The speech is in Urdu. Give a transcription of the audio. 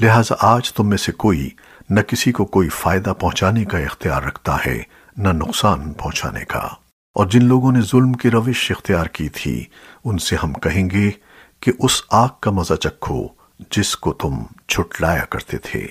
لہٰذا آج تم میں سے کوئی نہ کسی کو کوئی فائدہ پہنچانے کا اختیار رکھتا ہے، نہ نقصان پہنچانے کا۔ اور جن لوگوں نے ظلم کی روش اختیار کی تھی، ان سے ہم کہیں گے کہ اس آگ کا مزہ چکھو جس کو تم چھٹلایا کرتے تھے۔